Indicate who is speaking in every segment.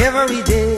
Speaker 1: every day.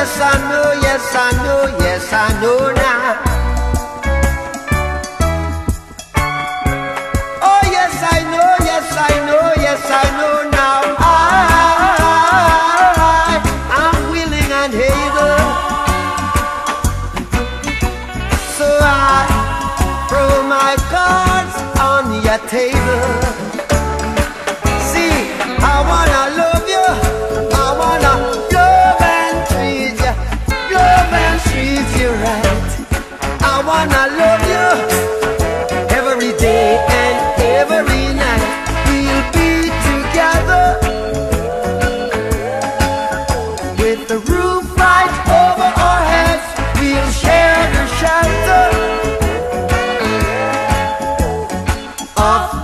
Speaker 1: yes I know, yes I know, yes I know now. Oh yes I know, yes I know, yes I know now. I, I'm willing and able, so I throw my cards on your table. day and every night. We'll be together. With the roof right over our heads We'll share the shelter Of